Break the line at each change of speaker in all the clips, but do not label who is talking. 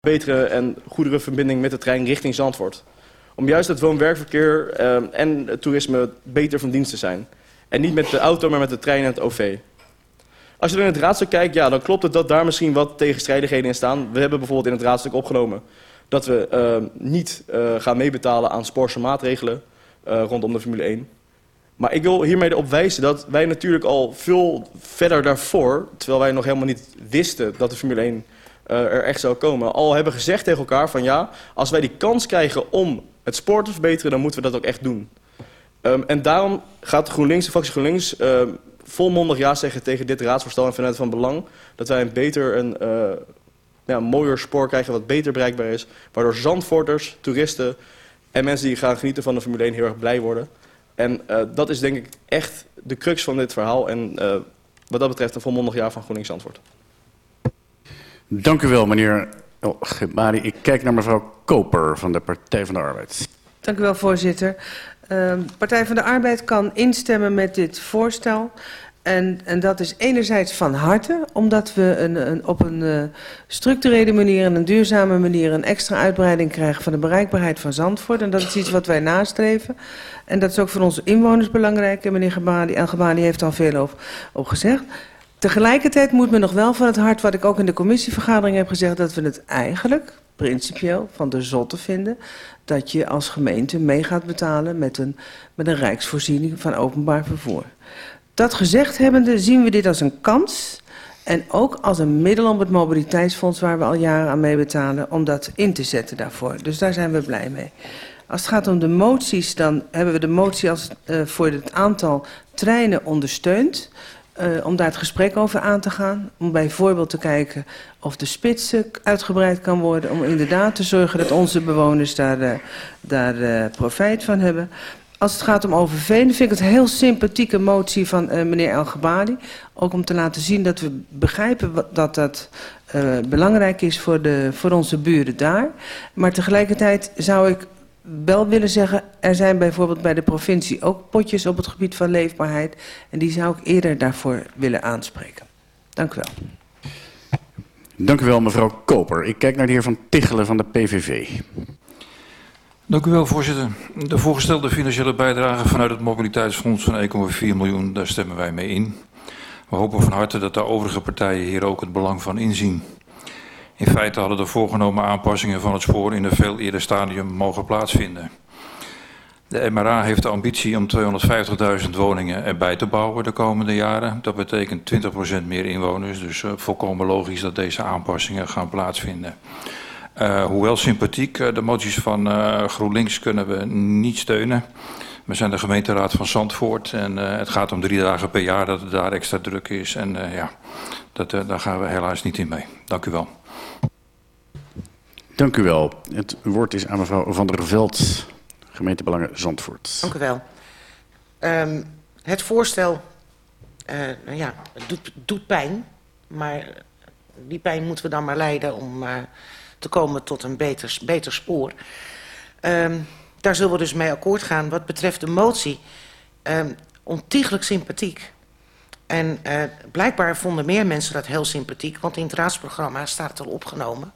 betere en goedere verbinding met de trein richting Zandvoort. Om juist het woon-werkverkeer uh, en het toerisme beter van dienst te zijn. En niet met de auto, maar met de trein en het OV. Als je dan in het raadstuk kijkt, ja, dan klopt het dat daar misschien wat tegenstrijdigheden in staan. We hebben bijvoorbeeld in het raadstuk opgenomen dat we uh, niet uh, gaan meebetalen aan sportse maatregelen rondom de Formule 1. Maar ik wil hiermee erop wijzen dat wij natuurlijk al veel verder daarvoor, terwijl wij nog helemaal niet wisten dat de Formule 1 er echt zou komen, al hebben gezegd tegen elkaar van ja, als wij die kans krijgen om het sport te verbeteren, dan moeten we dat ook echt doen. Um, en daarom gaat GroenLinks, de fractie GroenLinks, uh, volmondig ja zeggen tegen dit raadsvoorstel en vanuit van belang dat wij een beter, een, uh, ja, mooier spoor krijgen wat beter bereikbaar is, waardoor Zandvoorters, toeristen en mensen die gaan genieten van de Formule 1 heel erg blij worden. En dat is denk ik echt de crux van dit verhaal en wat dat betreft een volmondig ja van GroenLinks antwoord.
Dank u wel, meneer oh, Gebari. Ik kijk naar mevrouw Koper van de Partij van de Arbeid.
Dank u wel, voorzitter. Uh, Partij van de Arbeid kan instemmen met dit voorstel. En, en dat is enerzijds van harte, omdat we een, een, op een uh, structurele manier en een duurzame manier een extra uitbreiding krijgen van de bereikbaarheid van Zandvoort. En dat is iets wat wij nastreven. En dat is ook voor onze inwoners belangrijk. En meneer Gebali, en Gebali heeft al veel over, over gezegd. Tegelijkertijd moet men nog wel van het hart, wat ik ook in de commissievergadering heb gezegd, dat we het eigenlijk principieel van de zotte vinden dat je als gemeente mee gaat betalen met een, met een rijksvoorziening van openbaar vervoer. Dat gezegd hebbende zien we dit als een kans en ook als een middel om het mobiliteitsfonds waar we al jaren aan mee betalen, om dat in te zetten daarvoor. Dus daar zijn we blij mee. Als het gaat om de moties, dan hebben we de motie als, uh, voor het aantal treinen ondersteund. Uh, om daar het gesprek over aan te gaan. Om bijvoorbeeld te kijken of de spits uitgebreid kan worden. Om inderdaad te zorgen dat onze bewoners daar, uh, daar profijt van hebben. Als het gaat om overveen, vind ik het een heel sympathieke motie van meneer El Gabali. Ook om te laten zien dat we begrijpen wat, dat dat belangrijk is voor, de, voor onze buren daar. Maar tegelijkertijd zou ik wel willen zeggen, er zijn bijvoorbeeld bij de provincie ook potjes op het gebied van leefbaarheid. En die zou ik eerder daarvoor willen aanspreken. Dank u wel.
Dank u wel, mevrouw Koper. Ik kijk naar de heer Van Tichelen van de PVV.
Dank u wel, voorzitter. De voorgestelde financiële bijdrage vanuit het mobiliteitsfonds van 1,4 miljoen, daar stemmen wij mee in. We hopen van harte dat de overige partijen hier ook het belang van inzien. In feite hadden de voorgenomen aanpassingen van het spoor in een veel eerder stadium mogen plaatsvinden. De MRA heeft de ambitie om 250.000 woningen erbij te bouwen de komende jaren. Dat betekent 20% meer inwoners, dus uh, volkomen logisch dat deze aanpassingen gaan plaatsvinden. Uh, hoewel sympathiek, uh, de moties van uh, GroenLinks kunnen we niet steunen. We zijn de gemeenteraad van Zandvoort en uh, het gaat om drie dagen per jaar dat het daar extra druk is. En ja, dat, daar gaan we helaas niet in mee. Dank u wel.
Dank u wel. Het woord is aan mevrouw Van der Veld, gemeentebelangen Zandvoort.
Dank u wel. Um, het voorstel uh, ja, doet, doet pijn, maar die pijn moeten we dan maar leiden om uh, te komen tot een beter, beter spoor. Um, daar zullen we dus mee akkoord gaan. Wat betreft de motie, um, ontiegelijk sympathiek. En uh, blijkbaar vonden meer mensen dat heel sympathiek, want in het raadsprogramma staat het al opgenomen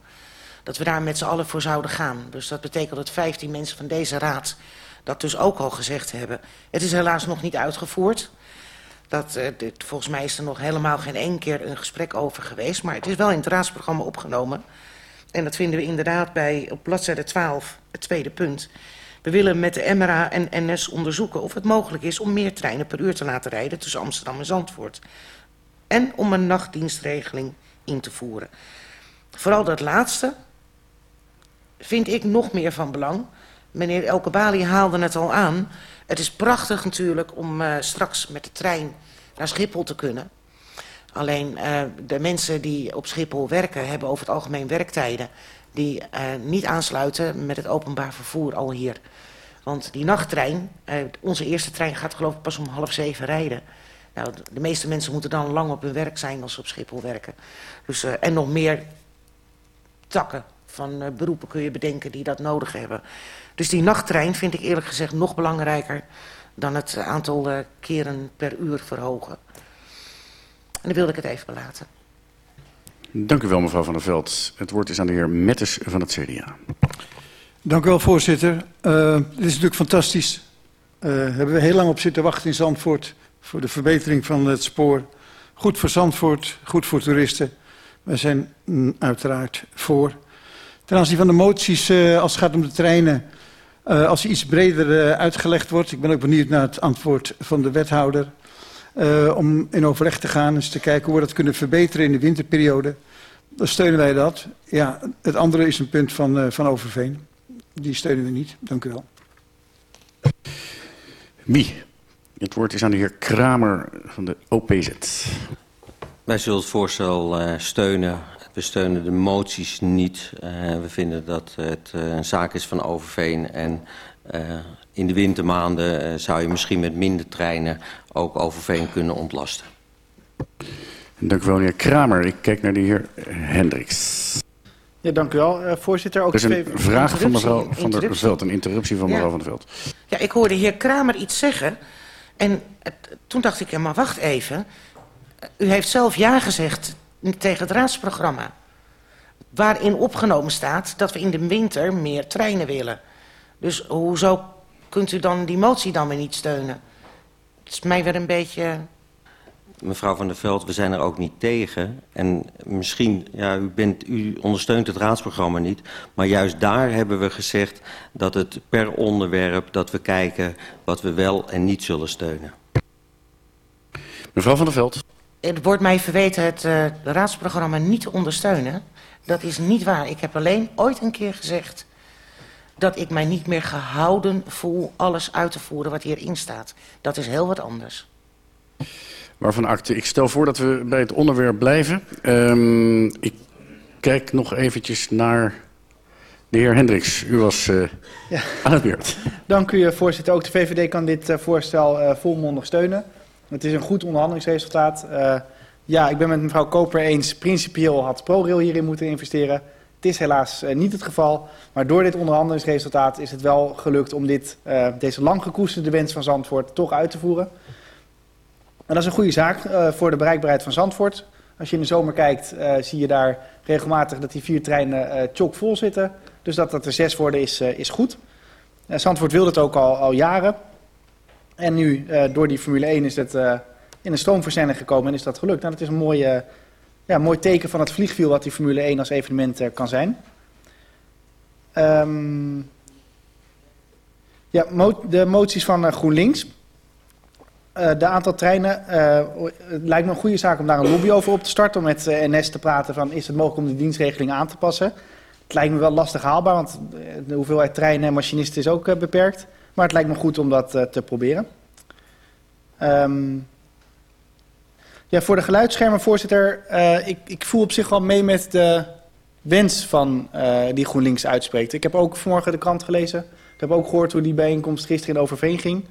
dat we daar met z'n allen voor zouden gaan. Dus dat betekent dat 15 mensen van deze raad dat dus ook al gezegd hebben. Het is helaas nog niet uitgevoerd. Dat, uh, dit, volgens mij is er nog helemaal geen één keer een gesprek over geweest. Maar het is wel in het raadsprogramma opgenomen. En dat vinden we inderdaad bij op bladzijde 12, het tweede punt. We willen met de MRA en NS onderzoeken of het mogelijk is om meer treinen per uur te laten rijden tussen Amsterdam en Zandvoort. En om een nachtdienstregeling in te voeren. Vooral dat laatste, vind ik nog meer van belang. Meneer Elkebali haalde het al aan. Het is prachtig natuurlijk om uh, straks met de trein naar Schiphol te kunnen. Alleen uh, de mensen die op Schiphol werken hebben over het algemeen werktijden... die uh, niet aansluiten met het openbaar vervoer al hier. Want die nachttrein, onze eerste trein gaat geloof ik pas om half zeven rijden... Nou, de meeste mensen moeten dan lang op hun werk zijn als ze op Schiphol werken. Dus, en nog meer takken van uh, beroepen kun je bedenken die dat nodig hebben. Dus die nachttrein vind ik eerlijk gezegd nog belangrijker dan het aantal uh, keren per uur verhogen. En dan wilde ik het even belaten.
Dank u wel, mevrouw Van der Veld. Het woord is aan de heer Mettes van het CDA.
Dank u wel, voorzitter. Uh, dit is natuurlijk fantastisch. Uh, hebben we heel lang op zitten wachten in Zandvoort voor de verbetering van het spoor. Goed voor Zandvoort, goed voor toeristen. We zijn mm, uiteraard voor. Ten aanzien van de moties, uh, als het gaat om de treinen, uh, als die iets breder uh, uitgelegd wordt. Ik ben ook benieuwd naar het antwoord van de wethouder. om in overleg te gaan, eens te kijken hoe we dat kunnen verbeteren in de winterperiode. Dan steunen wij dat. Ja, het andere is een punt van, van Overveen. Die steunen we niet. Dank u wel.
Wie? Het woord is aan de heer Kramer van de OPZ.
Wij zullen het voorstel uh, steunen. We steunen de moties niet. Uh, we vinden dat het uh, een zaak is van Overveen. En in de wintermaanden zou je misschien met minder treinen ook Overveen kunnen ontlasten.
Dank u wel, meneer Kramer. Ik kijk naar de heer Hendricks.
Ja, dank u wel, uh, voorzitter.
Ook er is een vraag van mevrouw Van der Veld, een interruptie van mevrouw
ja.
Van der Veld.
Ja, ik hoorde heer Kramer iets zeggen. En het, toen dacht ik, ja, maar wacht even. U heeft zelf ja gezegd tegen het raadsprogramma. Waarin opgenomen staat dat we in de winter meer treinen willen. Dus hoezo kunt u dan die motie dan weer niet steunen? Het is mij weer een beetje
mevrouw Van der Veld, we zijn er ook niet tegen. En misschien, ja, u, bent, u ondersteunt het raadsprogramma niet. Maar juist daar hebben we gezegd dat het per onderwerp... dat we kijken wat we wel en niet zullen steunen.
Mevrouw Van der Veld.
Het wordt mij verweten het uh, raadsprogramma niet te ondersteunen. Dat is niet waar. Ik heb alleen ooit een keer gezegd... dat ik mij niet meer gehouden voel alles uit te voeren wat hierin staat. Dat is heel wat anders.
Waarvan akte. Ik stel voor dat we bij het onderwerp blijven. Um, ik kijk nog eventjes naar de heer Hendricks. U was uh, ja. aan het beurt.
Dank u, voorzitter. Ook de VVD kan dit uh, voorstel uh, volmondig steunen. Het is een goed onderhandelingsresultaat. Uh, ja, ik ben met mevrouw Koper eens. Principieel had ProRail hierin moeten investeren. Het is helaas uh, niet het geval. Maar door dit onderhandelingsresultaat is het wel gelukt om dit, uh, deze lang gekoesterde wens van Zandvoort toch uit te voeren. En dat is een goede zaak voor de bereikbaarheid van Zandvoort. Als je in de zomer kijkt, zie je daar regelmatig dat die vier treinen chockvol zitten. Dus dat dat er zes worden is, is goed. Zandvoort wil het ook al, al jaren. En nu, uh, door die Formule 1, is het uh, in een stroomverzending gekomen en is dat gelukt. Nou, dat is een mooi, ja, mooi teken van het vliegwiel wat die Formule 1 als evenement uh, kan zijn. Um, ja, de moties van GroenLinks. De aantal treinen, het lijkt me een goede zaak om daar een lobby over op te starten. Om met NS te praten van is het mogelijk om de dienstregeling aan te passen. Het lijkt me wel lastig haalbaar, want de hoeveelheid treinen en machinisten is ook beperkt. Maar het lijkt me goed om dat te proberen. Um, ja, voor de geluidsschermen, voorzitter, ik, ik voel op zich wel mee met de wens van die GroenLinks uitspreekt. Ik heb ook vanmorgen de krant gelezen. Ik heb ook gehoord hoe die bijeenkomst gisteren in Overveen ging.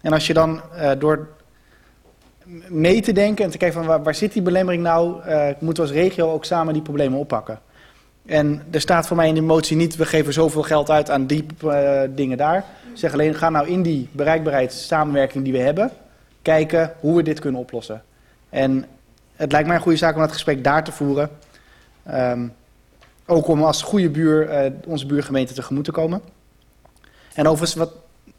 En als je dan door mee te denken en te kijken van waar, zit die belemmering nou, moeten we als regio ook samen die problemen oppakken. En er staat voor mij in de motie niet, we geven zoveel geld uit aan die dingen daar. Zeg alleen, ga nou in die bereikbaarheidssamenwerking die we hebben, kijken hoe we dit kunnen oplossen. En het lijkt mij een goede zaak om dat gesprek daar te voeren. Um, ook om als goede buur uh, onze buurgemeente tegemoet te komen. En overigens, wat,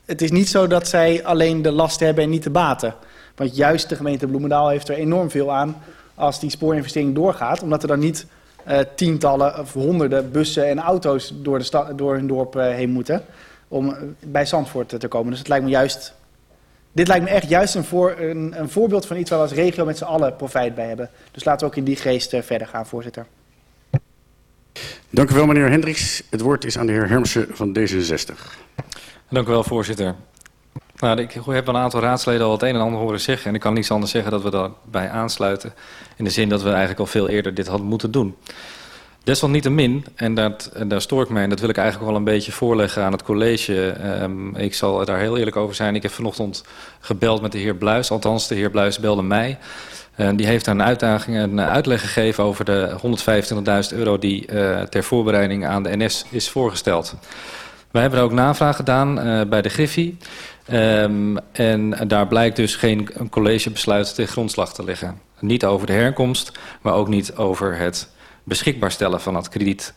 het is niet zo dat zij alleen de last hebben en niet de baten. Want juist de gemeente Bloemendaal heeft er enorm veel aan als die spoorinvestering doorgaat. Omdat er dan niet uh, tientallen of honderden bussen en auto's door, de door hun dorp uh, heen moeten. Om bij Zandvoort te komen. Dus het lijkt me juist... Dit lijkt me echt juist een, voor, een, een voorbeeld van iets waar we als regio met z'n allen profijt bij hebben. Dus laten we ook in die geest uh, verder gaan, voorzitter.
Dank u wel, meneer Hendricks. Het woord is aan de heer Hermsen van D66.
Dank u wel, voorzitter. Nou, ik heb een aantal raadsleden al het een en ander horen zeggen. En ik kan niets anders zeggen dat we daarbij aansluiten. In de zin dat we eigenlijk al veel eerder dit hadden moeten doen. Desalniettemin, en, dat, en daar stoor ik mij, en dat wil ik eigenlijk wel een beetje voorleggen aan het college. Um, ik zal daar heel eerlijk over zijn. Ik heb vanochtend gebeld met de heer Bluis, althans de heer Bluis belde mij. Uh, die heeft een uitdaging, een uitleg gegeven over de 125.000 euro die uh, ter voorbereiding aan de NS is voorgesteld. Wij hebben er ook navraag gedaan uh, bij de Griffie. Um, en daar blijkt dus geen collegebesluit ten grondslag te liggen. Niet over de herkomst, maar ook niet over het beschikbaar stellen van dat krediet.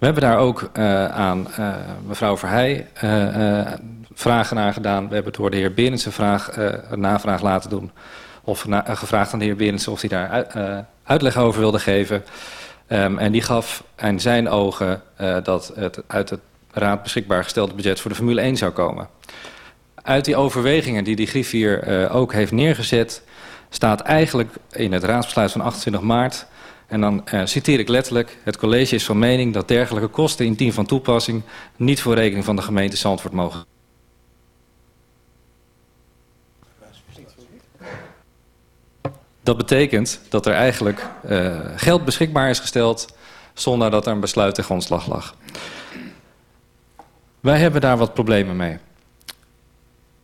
We hebben daar ook uh, aan uh, mevrouw Verheij uh, vragen naar gedaan. We hebben door de heer Berendsen vraag, een navraag laten doen. Of gevraagd aan de heer Berendsen of hij daar uitleg over wilde geven. Um, en die gaf in zijn ogen dat het uit het raad beschikbaar gestelde budget voor de Formule 1 zou komen. Uit die overwegingen die die griffier ook heeft neergezet... staat eigenlijk in het raadsbesluit van 28 maart en dan uh, citeer ik letterlijk... het college is van mening dat dergelijke kosten in team van toepassing... niet voor rekening van de gemeente Zandvoort mogen. Dat betekent dat er eigenlijk uh, geld beschikbaar is gesteld... zonder dat er een besluit ten grondslag lag. Wij hebben daar wat problemen mee.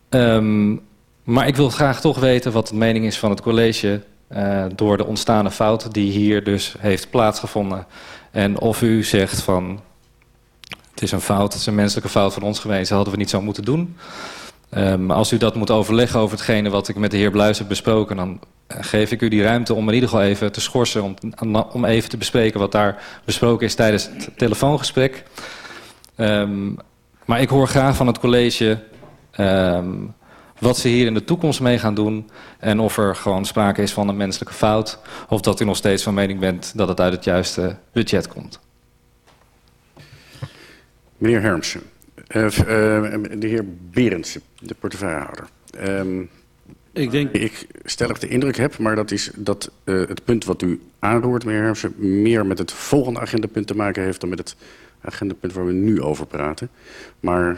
Um, maar ik wil graag toch weten wat de mening is van het college uh, door de ontstane fout die hier dus heeft plaatsgevonden. En of u zegt van het is een fout, het is een menselijke fout van ons geweest, dat hadden we niet zo moeten doen. Um, als u dat moet overleggen over hetgene wat ik met de heer Bluis heb besproken... dan geef ik u die ruimte om in ieder geval even te schorsen... om, om even te bespreken wat daar besproken is tijdens het telefoongesprek. Um, maar ik hoor graag van het college... Um, wat ze hier in de toekomst mee gaan doen... en of er gewoon sprake is van een menselijke fout... of dat u nog steeds van mening bent dat het uit het juiste budget komt.
Meneer Hermsen, uh, uh, de heer Berendsen, de portefeuillehouder. Um, ik, denk... ik stellig de indruk heb, maar dat is dat uh, het punt wat u aanroert, meneer Hermsen... meer met het volgende agendapunt te maken heeft dan met het agendapunt waar we nu over praten. Maar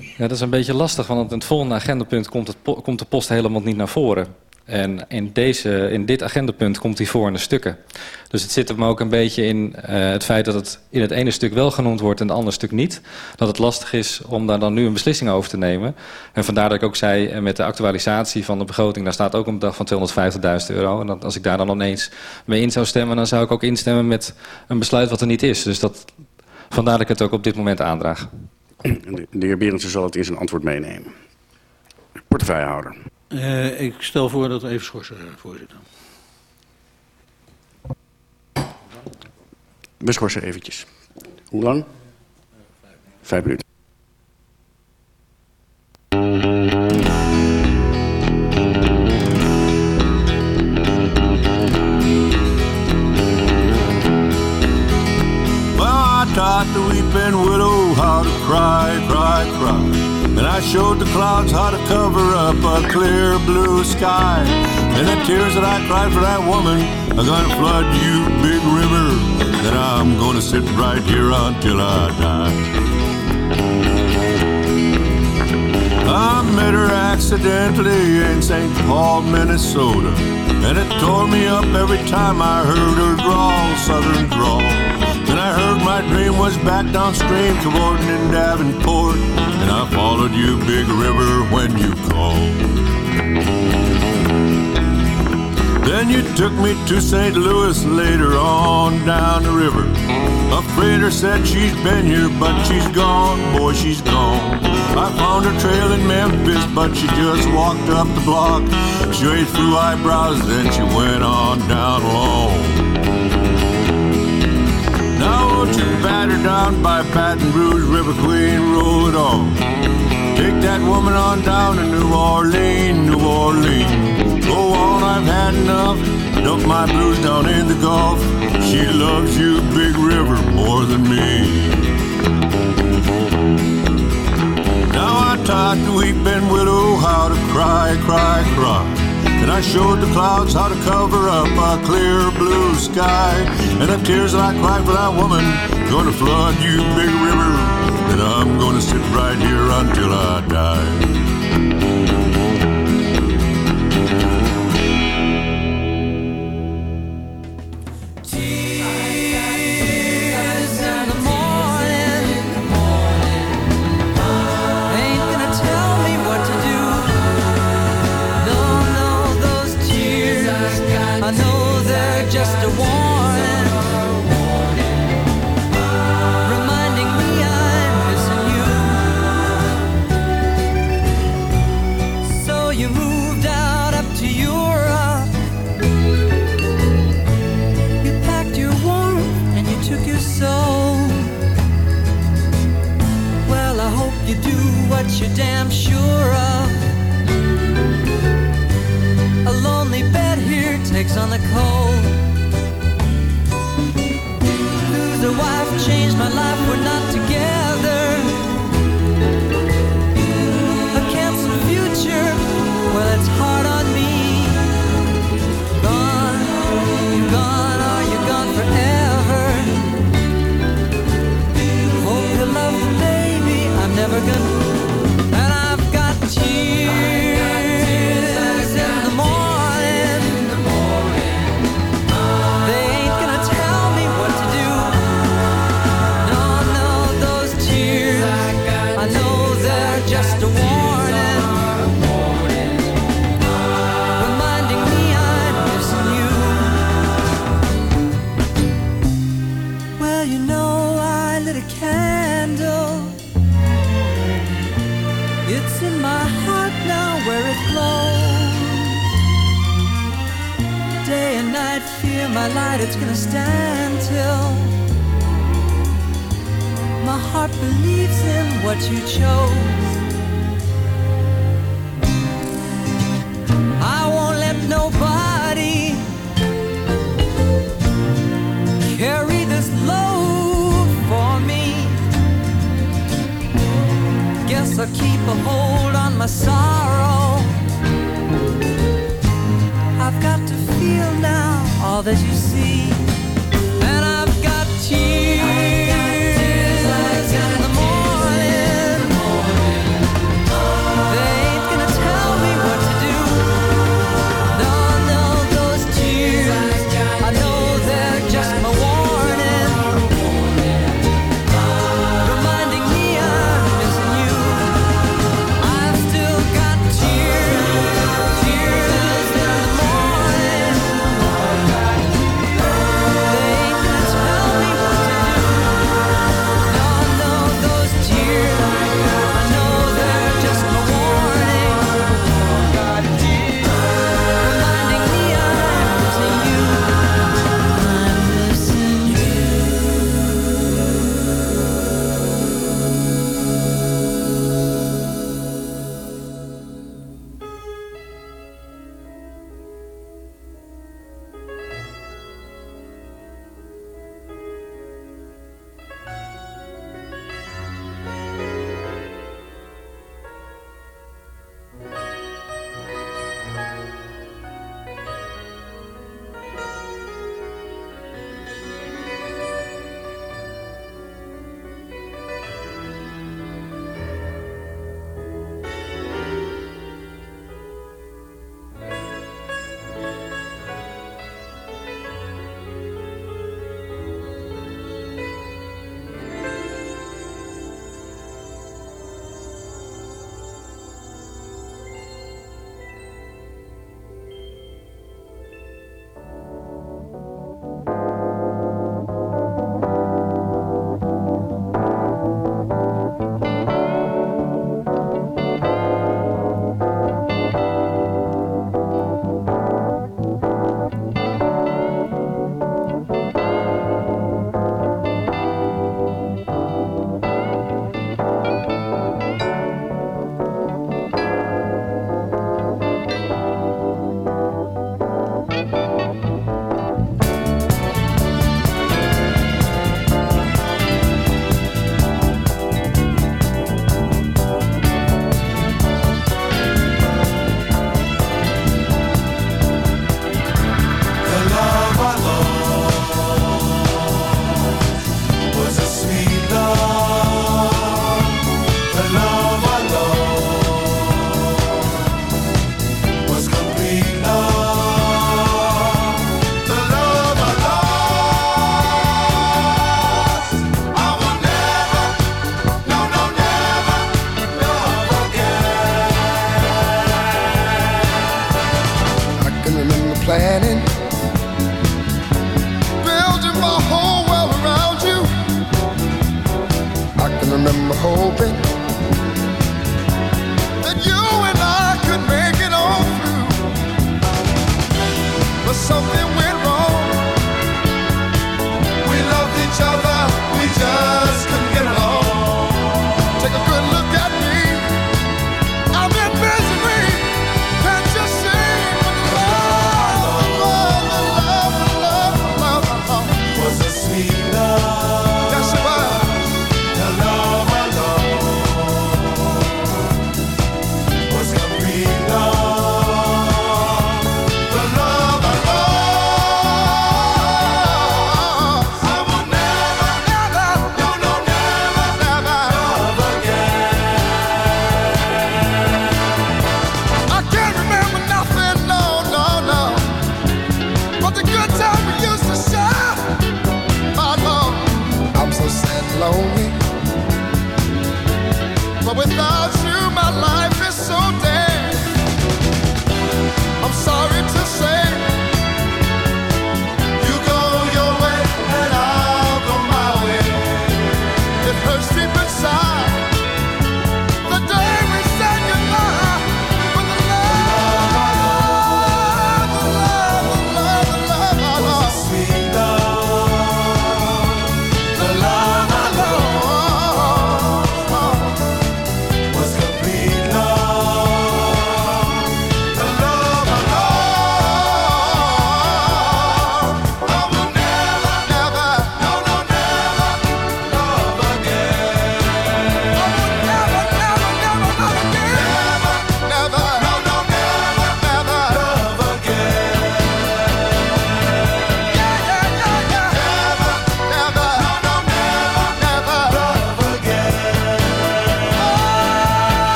ja, dat is een beetje lastig, want in het volgende agendapunt komt, het, komt de post helemaal niet naar voren. En in, deze, in dit agendapunt komt hij voor in de stukken. Dus het zit hem ook een beetje in uh, het feit dat het in het ene stuk wel genoemd wordt en het andere stuk niet. Dat het lastig is om daar dan nu een beslissing over te nemen. En vandaar dat ik ook zei, uh, met de actualisatie van de begroting, daar staat ook een bedrag van 250.000 euro. En dat, als ik daar dan ineens mee in zou stemmen, dan zou ik ook instemmen met een besluit wat er niet is. Dus dat, vandaar dat ik het ook op dit moment aandraag.
De, heer Berendsen zal het in zijn antwoord meenemen. Portefeuillehouder.
Uh, ik stel voor dat we even schorsen, voorzitter.
We schorsen eventjes. Hoe lang? Vijf minuten.
taught the weeping widow how to cry, cry, cry. And I showed the clouds how to cover up a clear blue sky. And the tears that I cried for that woman are gonna flood you, big river. And I'm gonna sit right here until I die. I met her accidentally in St. Paul, Minnesota. And it tore me up every time I heard her drawl, southern drawl. I heard my dream was back downstream toward in Davenport. And I followed you, big river, when you called. Then you took me to St. Louis later on down the river. A freighter said she's been here, but she's gone, boy, she's gone. I found her trail in Memphis, but she just walked up the block. She Straight through eyebrows, then she went on down alone. Won't you batter down by Baton Rouge, River Queen, roll it on. Take that woman on down to New Orleans, New Orleans. Go on, I've had enough. Dump my blues down in the Gulf. She loves you, Big River, more than me. Now I taught the weeping widow how to cry, cry, cry. And I showed the clouds how to cover up a clear blue sky. And the tears that I cried for that woman gonna flood you, big river. And I'm gonna sit right here until I die.
what you're damn sure of. A lonely bed here takes on the cold. Lose a wife changed my life tonight it's gonna stand till my heart believes in what you chose. I won't let nobody carry this load for me. Guess I'll keep a hold on my sorrow all that you see, and I've got you.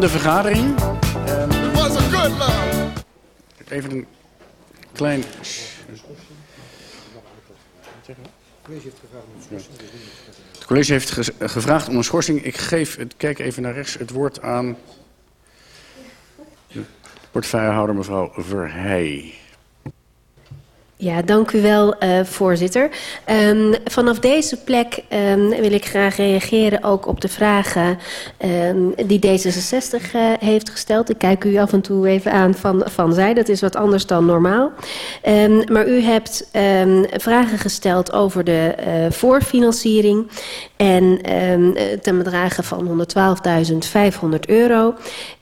De vergadering. Even een klein... Het college heeft ge- gevraagd om een schorsing. Ik geef, het, kijk even naar rechts, het woord aan de portefeuillehouder mevrouw Verheij.
Ja, dank u wel, eh, voorzitter. Ehm, vanaf deze plek ehm, wil ik graag reageren ook op de vragen ehm, die D66 eh, heeft gesteld. Ik kijk u af en toe even aan van, van zij, dat is wat anders dan normaal. Maar u hebt vragen gesteld over de eh, voorfinanciering en ten bedrage van 112.500 euro.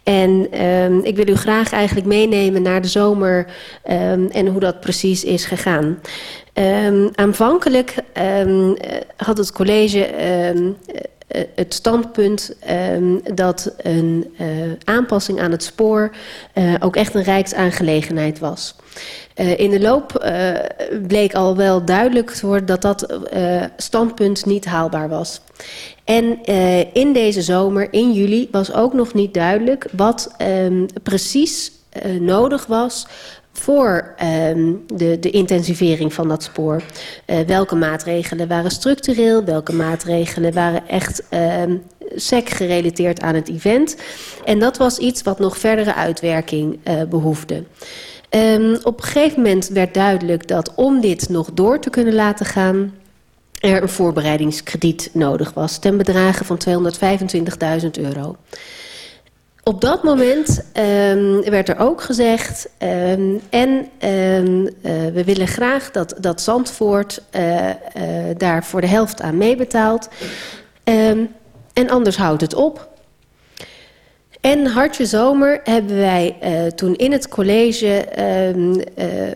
En ehm, ik wil u graag eigenlijk meenemen naar de zomer ehm, en hoe dat precies is gegaan. Ehm, aanvankelijk eh, had het college ehm, eh, het standpunt ehm, dat een eh, aanpassing aan het spoor eh, ook echt een rijksaangelegenheid was. Eh, in de loop eh, bleek al wel duidelijk te worden dat dat eh, standpunt niet haalbaar was. En eh, in deze zomer, in juli, was ook nog niet duidelijk wat ehm, precies eh, nodig was voor ehm, de, de intensivering van dat spoor. Eh, welke maatregelen waren structureel, welke maatregelen waren echt ehm sec gerelateerd aan het event. En dat was iets wat nog verdere uitwerking eh, behoefde. Op een gegeven moment werd duidelijk dat om dit nog door te kunnen laten gaan er een voorbereidingskrediet nodig was ten bedrage van 225.000 euro. Op dat moment ehm, werd er ook gezegd, ehm, en ehm, eh, we willen graag dat, dat Zandvoort eh, eh, daar voor de helft aan meebetaalt. En anders houdt het op. En hartje zomer hebben wij toen in het college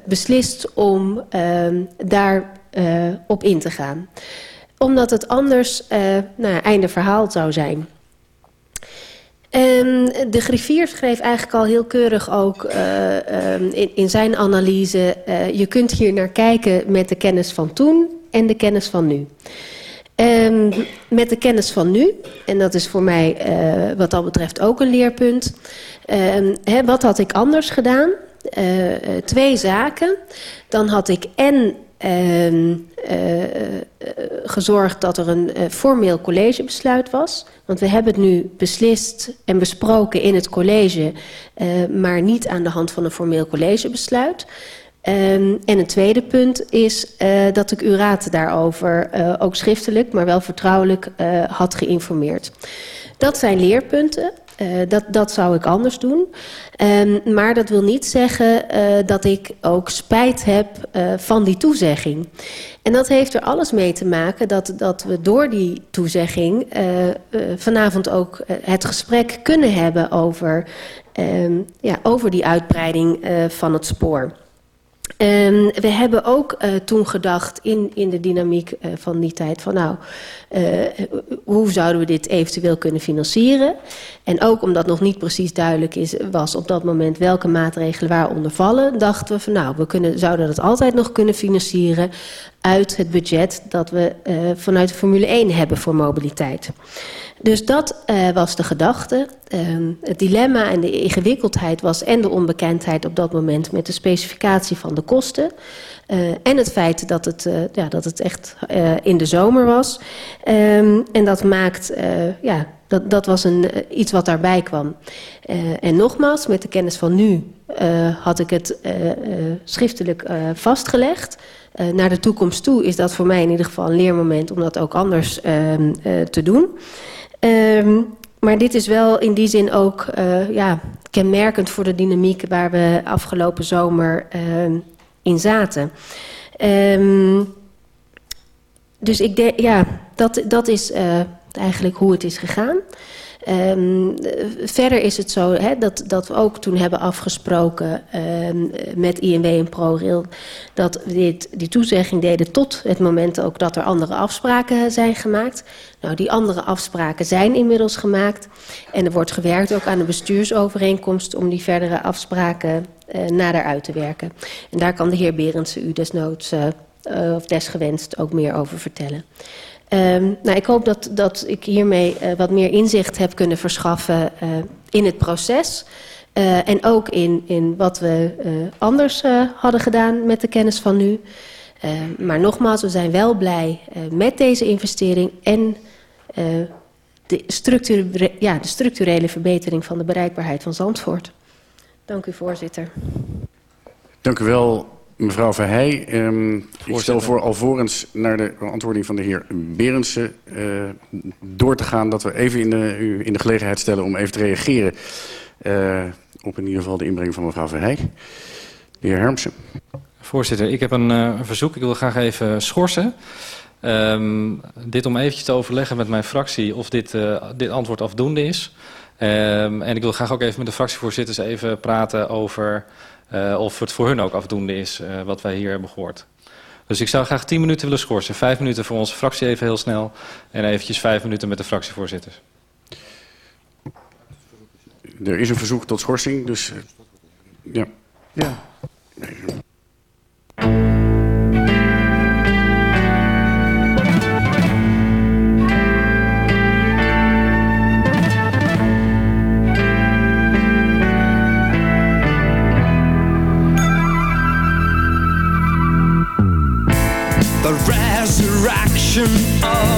beslist om daar eh, op in te gaan. Omdat het anders eh nou, einde verhaal zou zijn. Ehm, de griffier schreef eigenlijk al heel keurig ook eh, ehm, in, zijn analyse... je kunt hier naar kijken met de kennis van toen en de kennis van nu. Ehm, met de kennis van nu, en dat is voor mij wat dat betreft ook een leerpunt. Ehm, wat had ik anders gedaan? Twee zaken. Dan had ik en gezorgd dat er een eh, formeel collegebesluit was. Want we hebben het nu beslist en besproken in het college, eh, maar niet aan de hand van een formeel collegebesluit. Ehm, en een tweede punt is eh, dat ik uw raad daarover eh, ook schriftelijk, maar wel vertrouwelijk eh, had geïnformeerd. Dat zijn leerpunten. Eh, dat, dat zou ik anders doen. Ehm, maar dat wil niet zeggen eh, dat ik ook spijt heb eh, van die toezegging. En dat heeft er alles mee te maken dat, dat we door die toezegging vanavond ook het gesprek kunnen hebben over, ehm, ja, over die uitbreiding van het spoor. Um, we hebben ook uh, toen gedacht in, in de dynamiek uh, van die tijd van nou, uh, hoe zouden we dit eventueel kunnen financieren? En ook omdat nog niet precies duidelijk is, was op dat moment welke maatregelen waaronder vallen, dachten we van nou, we kunnen, zouden dat altijd nog kunnen financieren uit het budget dat we vanuit de Formule 1 hebben voor mobiliteit. Dus dat uh, was de gedachte. Uh, het dilemma en de ingewikkeldheid was en de onbekendheid op dat moment met de specificatie van de kosten. Uh, en het feit dat het, uh, ja, dat het echt in de zomer was. Um, en dat maakt, ja, dat, dat was een, iets wat daarbij kwam. en nogmaals, met de kennis van nu had ik het schriftelijk vastgelegd. Naar de toekomst toe is dat voor mij in ieder geval een leermoment om dat ook anders uh, te doen. Um, maar dit is wel in die zin ook uh, ja, kenmerkend voor de dynamiek waar we afgelopen zomer uh, in zaten. Um, dus ik denk, ja, dat, dat is uh, eigenlijk hoe het is gegaan. Um, verder is het zo hè, dat, dat we ook toen hebben afgesproken um, met INW en ProRail... dat we dit, die toezegging deden tot het moment ook dat er andere afspraken zijn gemaakt. Nou, die andere afspraken zijn inmiddels gemaakt. En er wordt gewerkt ook aan de bestuursovereenkomst... om die verdere afspraken uh, nader uit te werken. En daar kan de heer Berendsen u desnoods uh, of desgewenst ook meer over vertellen. Ehm, nou, ik hoop dat, dat ik hiermee eh, wat meer inzicht heb kunnen verschaffen eh, in het proces. Eh, en ook in, in wat we anders hadden gedaan met de kennis van nu. Eh, maar nogmaals, we zijn wel blij met deze investering en de, ja, de structurele verbetering van de bereikbaarheid van Zandvoort. Dank u, voorzitter.
Dank u wel, mevrouw Verheij. Ehm, ik stel voor alvorens naar de beantwoording van de heer Berendsen eh, door te gaan... dat we even in de, u in de gelegenheid stellen om even te reageren... eh, op in ieder geval de inbreng van mevrouw Verheij. De heer Hermsen.
Voorzitter, ik heb een eh, verzoek. Ik wil graag even schorsen. Ehm, dit om eventjes te overleggen met mijn fractie of dit, eh, dit antwoord afdoende is. Ehm, en ik wil graag ook even met de fractievoorzitters even praten over eh, of het voor hun ook afdoende is eh, wat wij hier hebben gehoord. Dus ik zou graag 10 minuten willen schorsen. Vijf minuten voor onze fractie even heel snel. En eventjes vijf minuten met de fractievoorzitters.
Er is een verzoek tot schorsing, dus... eh, ja.
Ja.
Resurrection of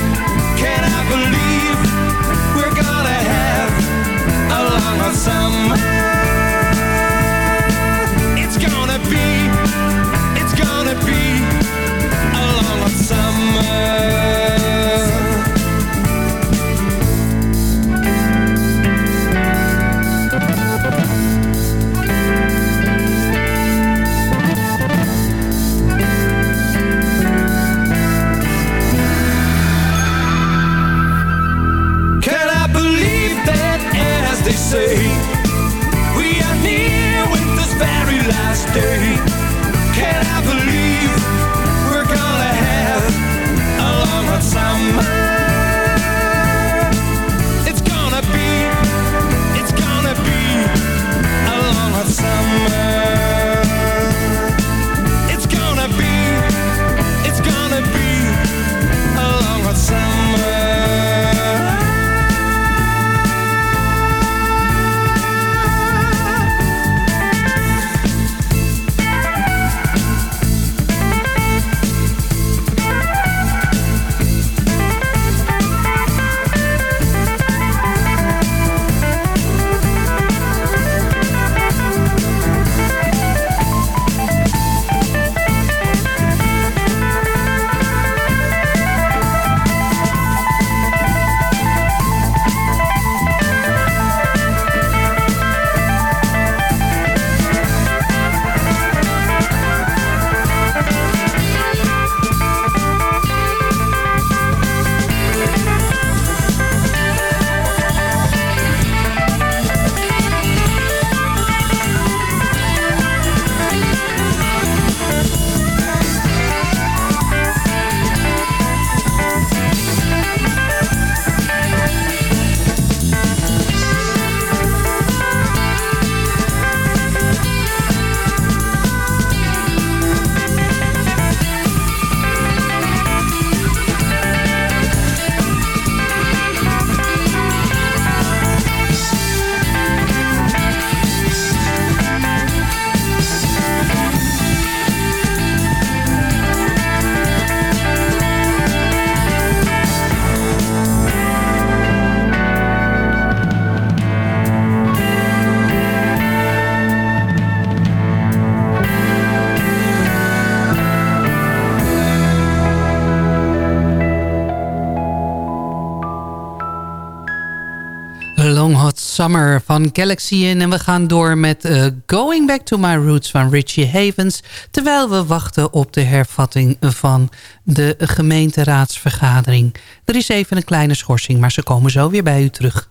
Summer
van Galaxy in. En we gaan door met eh, Going Back to My Roots van Richie Havens. Terwijl we wachten op de hervatting van de gemeenteraadsvergadering. Er is even een kleine schorsing, maar ze komen zo weer bij u terug.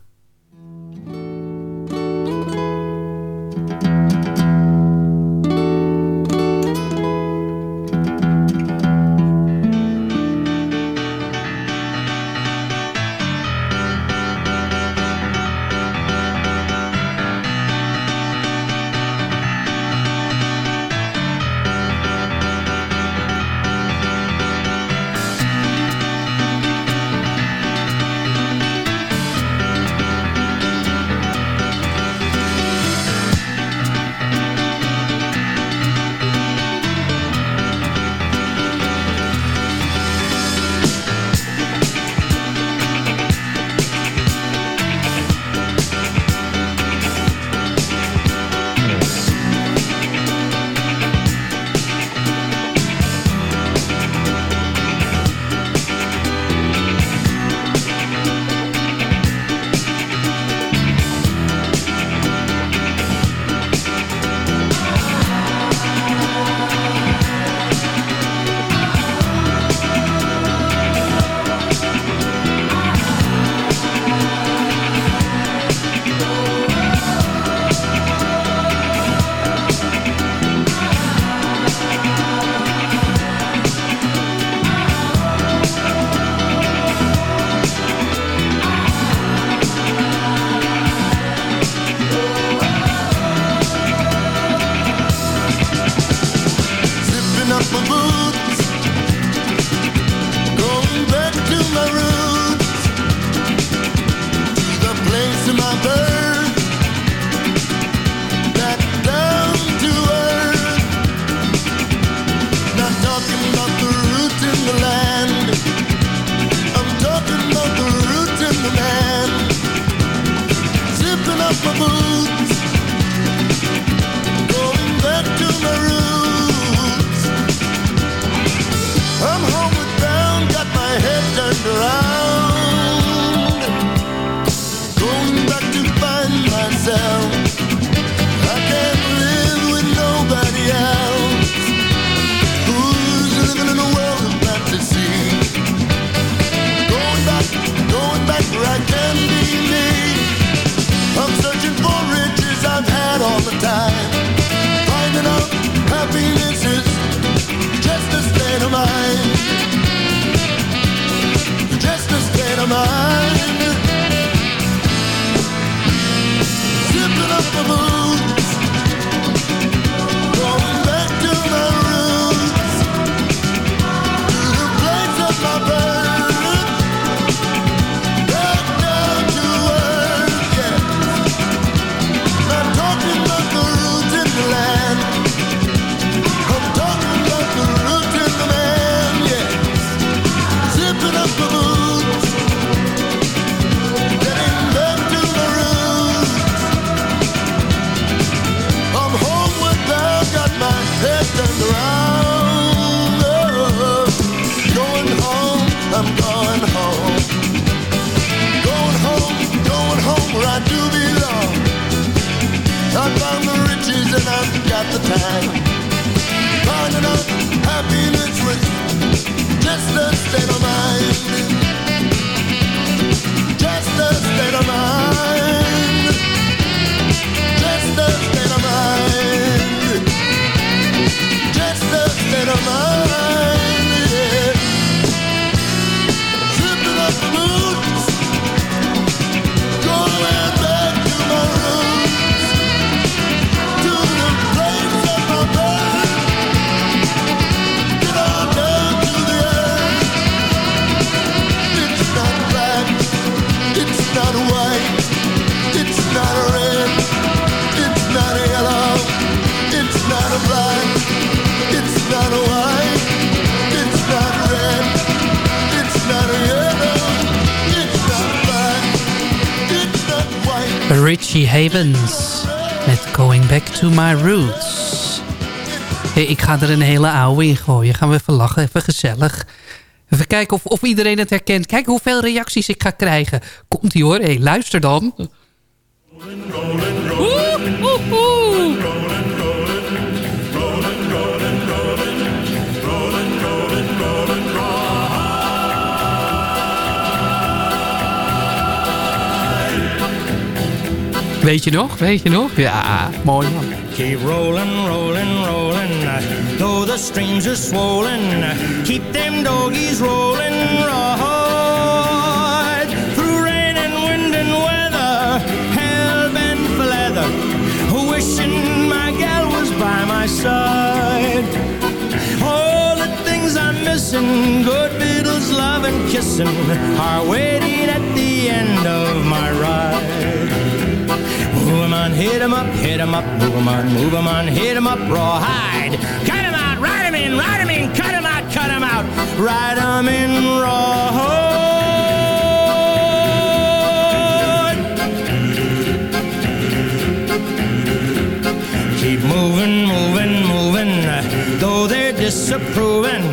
my roots.
Hey, ik ga er een hele ouwe in gooien. Gaan we even lachen, even gezellig. Even kijken of, of iedereen het herkent. Kijk hoeveel reacties ik ga krijgen. Komt-ie hoor, hey, luister dan. Weet je nog? Weet je nog? Ja, mooi man.
Keep rolling, rolling, rolling. Though the streams are swollen, keep them doggies rolling right. Through rain and wind and weather, hell bent for leather. Wishing my gal was by my side. All the things I'm missing, good fiddles, love and kissing, are waiting at the end of 'em on, hit 'em up, hit 'em up, move 'em on, move 'em on, hit 'em up, rawhide. Cut 'em out, ride 'em in, ride 'em in, cut 'em out, cut 'em out, ride 'em in rawhide. Keep moving, moving, moving, though they're disapproving.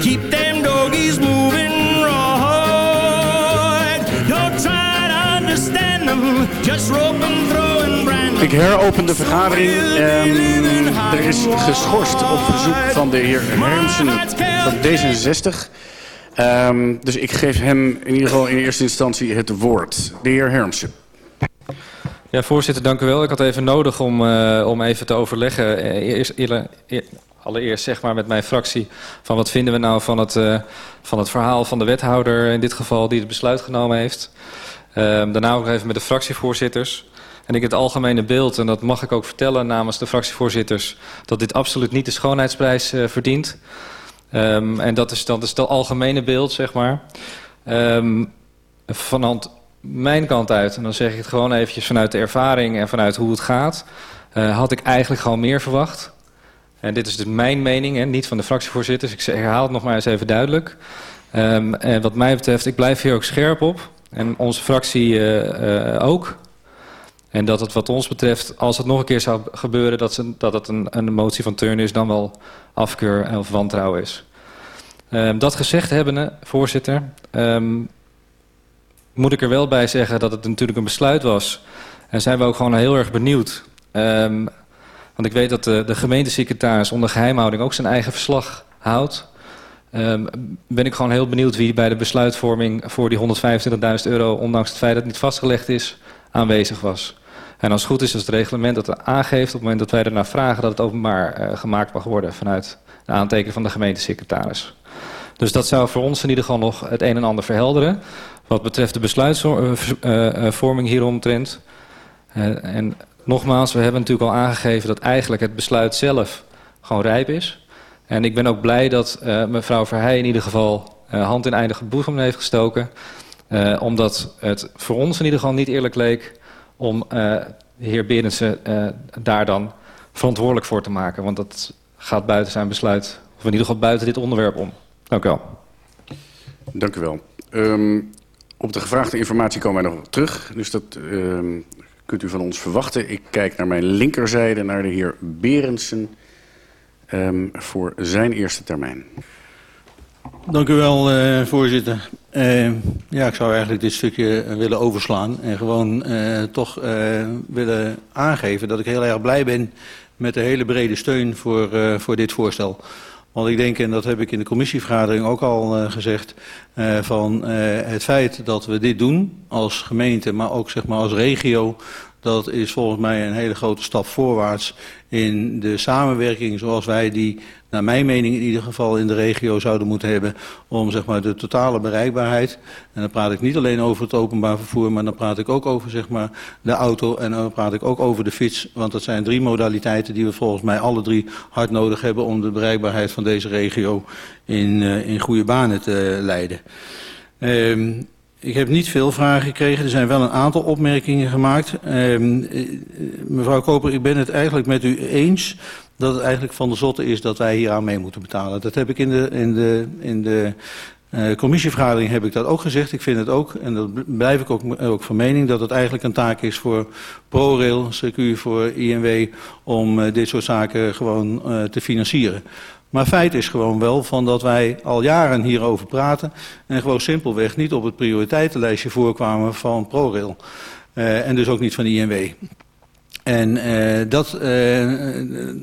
Keep them doggies moving right. Don't try to understand them, just rope and brand
Ik heropen de vergadering. Ehm, er is geschorst op verzoek van de heer Hermsen van D66. Ehm, dus ik geef hem in ieder geval in eerste instantie het woord. De heer Hermsen.
Ja, voorzitter, dank u wel. Ik had even nodig om, eh, om even te overleggen. eh, Eerst, allereerst zeg maar met mijn fractie van wat vinden we nou van het, eh, van het verhaal van de wethouder in dit geval die het besluit genomen heeft. Ehm, daarna ook even met de fractievoorzitters. En ik het algemene beeld, en dat mag ik ook vertellen namens de fractievoorzitters, dat dit absoluut niet de schoonheidsprijs eh, verdient. Ehm, en dat is, is het algemene beeld, zeg maar. Ehm vanuit mijn kant uit, en dan zeg ik het gewoon eventjes vanuit de ervaring en vanuit hoe het gaat, eh, had ik eigenlijk gewoon meer verwacht. En dit is dus mijn mening, hè, niet van de fractievoorzitters. Ik herhaal het nog maar eens even duidelijk. Ehm, en wat mij betreft, ik blijf hier ook scherp op. En onze fractie eh, ook. En dat het wat ons betreft, als het nog een keer zou gebeuren... dat, ze, dat het een, een motie van turn is, dan wel afkeur of wantrouwen is. Ehm, dat gezegd hebbende, voorzitter... ehm, moet ik er wel bij zeggen dat het natuurlijk een besluit was. En zijn we ook gewoon heel erg benieuwd. Ehm, want ik weet dat de, de gemeentesecretaris onder geheimhouding ook zijn eigen verslag houdt. Ben ik gewoon heel benieuwd wie bij de besluitvorming voor die 125.000 euro, ondanks het feit dat het niet vastgelegd is, aanwezig was. En als het goed is, is het reglement dat aangeeft op het moment dat wij ernaar vragen dat het openbaar eh, gemaakt mag worden vanuit de aantekening van de gemeentesecretaris. Dus dat zou voor ons in ieder geval nog het een en ander verhelderen. Wat betreft de besluitvorming hieromtrent. Uh, en nogmaals, we hebben natuurlijk al aangegeven dat eigenlijk het besluit zelf gewoon rijp is. En ik ben ook blij dat uh, mevrouw Verheij in ieder geval uh, hand in eindige boezem heeft gestoken. Uh, omdat het voor ons in ieder geval niet eerlijk leek om uh, de heer Berendsen uh, daar dan verantwoordelijk voor te maken. Want dat gaat buiten zijn besluit, of in ieder geval buiten dit onderwerp om. Dank u wel.
Dank u wel. Um, op de gevraagde informatie komen wij nog terug. Dus dat um, kunt u van ons verwachten. Ik kijk naar mijn linkerzijde, naar de heer Berendsen... Um, voor zijn eerste termijn.
Dank u wel, uh, voorzitter. Uh, ja, ik zou eigenlijk dit stukje willen overslaan en gewoon uh, toch willen aangeven dat ik heel erg blij ben met de hele brede steun voor, voor dit voorstel. Want ik denk, en dat heb ik in de commissievergadering ook al gezegd, van het feit dat we dit doen als gemeente, maar ook zeg maar als regio, dat is volgens mij een hele grote stap voorwaarts in de samenwerking zoals wij die, naar mijn mening in ieder geval, in de regio zouden moeten hebben om zeg maar, de totale bereikbaarheid. En dan praat ik niet alleen over het openbaar vervoer, maar dan praat ik ook over zeg maar, de auto en dan praat ik ook over de fiets. Want dat zijn drie modaliteiten die we volgens mij alle drie hard nodig hebben om de bereikbaarheid van deze regio in, uh, in goede banen te leiden. Um, ik heb niet veel vragen gekregen. Er zijn wel een aantal opmerkingen gemaakt. Uh, mevrouw Koper, ik ben het eigenlijk met u eens dat het eigenlijk van de zotte is dat wij hier aan mee moeten betalen. Dat heb ik in de, in de, in de uh, commissievergadering heb ik dat ook gezegd. Ik vind het ook, en dat blijf ik ook, ook van mening, dat het eigenlijk een taak is voor ProRail, CQ, voor INW, om uh, dit soort zaken gewoon te financieren. Maar feit is gewoon wel van dat wij al jaren hierover praten en gewoon simpelweg niet op het prioriteitenlijstje voorkwamen van ProRail. Eh, en dus ook niet van INW. En eh, dat, eh,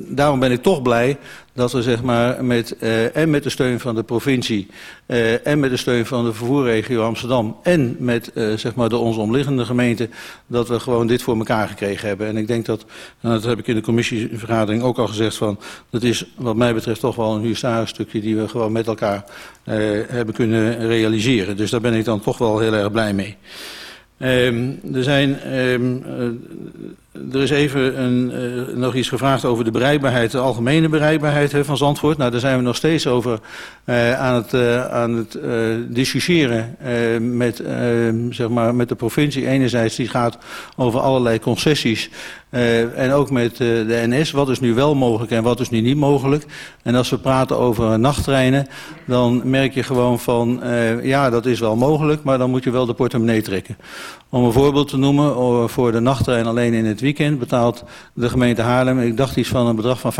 daarom ben ik toch blij dat we zeg maar, met, eh, en met de steun van de provincie eh, en met de steun van de vervoerregio Amsterdam en met eh, zeg maar de ons omliggende gemeenten, dat we gewoon dit voor elkaar gekregen hebben. En ik denk dat, en dat heb ik in de commissievergadering ook al gezegd, van, dat is wat mij betreft toch wel een huzarenstukje die we gewoon met elkaar eh, hebben kunnen realiseren. Dus daar ben ik dan toch wel heel erg blij mee. Ehm, er, zijn, eh, er is even een, eh, nog iets gevraagd over de bereikbaarheid, de algemene bereikbaarheid hè, van Zandvoort. Nou, daar zijn we nog steeds over eh, aan het, eh, aan het discussiëren met, zeg maar, met de provincie. Enerzijds die gaat over allerlei concessies en ook met de NS. Wat is nu wel mogelijk en wat is nu niet mogelijk? En als we praten over nachttreinen, dan merk je gewoon van, ja, dat is wel mogelijk, maar dan moet je wel de portemonnee trekken. Om een voorbeeld te noemen, oh, voor de nachttrein alleen in het weekend betaalt de gemeente Haarlem, ik dacht iets van een bedrag van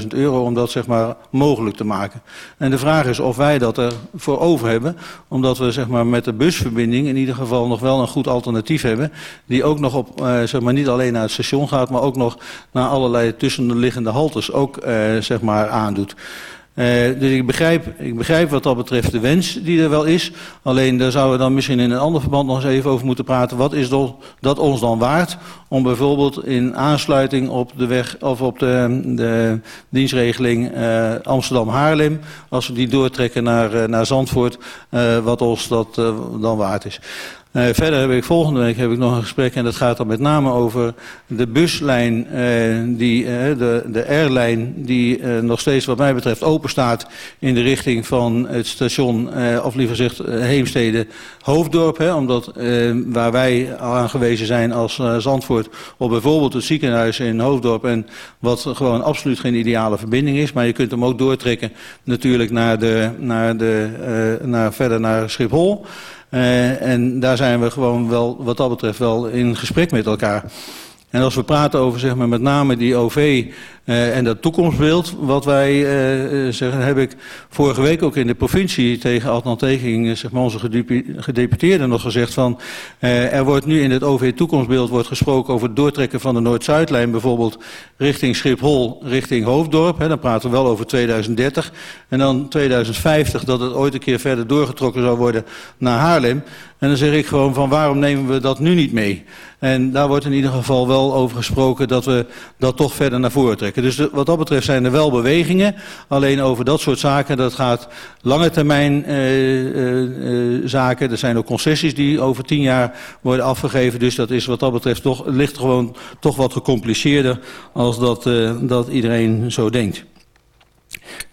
50.000 euro om dat zeg maar mogelijk te maken. En de vraag is of wij dat er voor over hebben, omdat we zeg maar met de busverbinding in ieder geval nog wel een goed alternatief hebben, die ook nog op, eh, zeg maar niet alleen naar het station gaat, maar ook nog naar allerlei tussenliggende haltes ook eh, zeg maar aandoet. Uh, dus ik begrijp, ik begrijp wat dat betreft de wens die er wel is. Alleen daar zouden we dan misschien in een ander verband nog eens even over moeten praten. Wat is dat, ons dan waard om bijvoorbeeld in aansluiting op de weg of op de, de dienstregeling uh, Amsterdam-Haarlem, als we die doortrekken naar, uh, naar Zandvoort, wat ons dat dan waard is. Verder heb ik volgende week heb ik nog een gesprek en dat gaat dan met name over de buslijn, uh, die, uh, de, de airlijn die nog steeds wat mij betreft open staat in de richting van het station, of liever gezegd Heemstede Hoofddorp. Hè, omdat waar wij aangewezen zijn als Zandvoort op bijvoorbeeld het ziekenhuis in Hoofddorp en wat gewoon absoluut geen ideale verbinding is. Maar je kunt hem ook doortrekken natuurlijk naar, de, naar, de, naar, verder naar Schiphol. Uh, en daar zijn we gewoon wel, wat dat betreft, wel in gesprek met elkaar. En als we praten over zeg maar, met name die OV en dat toekomstbeeld, wat wij uh, zeggen, heb ik vorige week ook in de provincie tegen Adnan Teging, zeg maar onze gedeputeerde nog gezegd van, er wordt nu in het OV-toekomstbeeld wordt gesproken over het doortrekken van de Noord-Zuidlijn, bijvoorbeeld richting Schiphol, richting Hoofddorp. Hè, dan praten we wel over 2030. En dan 2050 dat het ooit een keer verder doorgetrokken zou worden naar Haarlem. En dan zeg ik gewoon van waarom nemen we dat nu niet mee? En daar wordt in ieder geval wel over gesproken dat we dat toch verder naar voren trekken. Dus wat dat betreft zijn er wel bewegingen. Alleen over dat soort zaken, dat gaat lange termijn uh, uh, zaken. Er zijn ook concessies die over tien jaar worden afgegeven. Dus dat is wat dat betreft toch, ligt gewoon toch wat gecompliceerder als dat, dat iedereen zo denkt.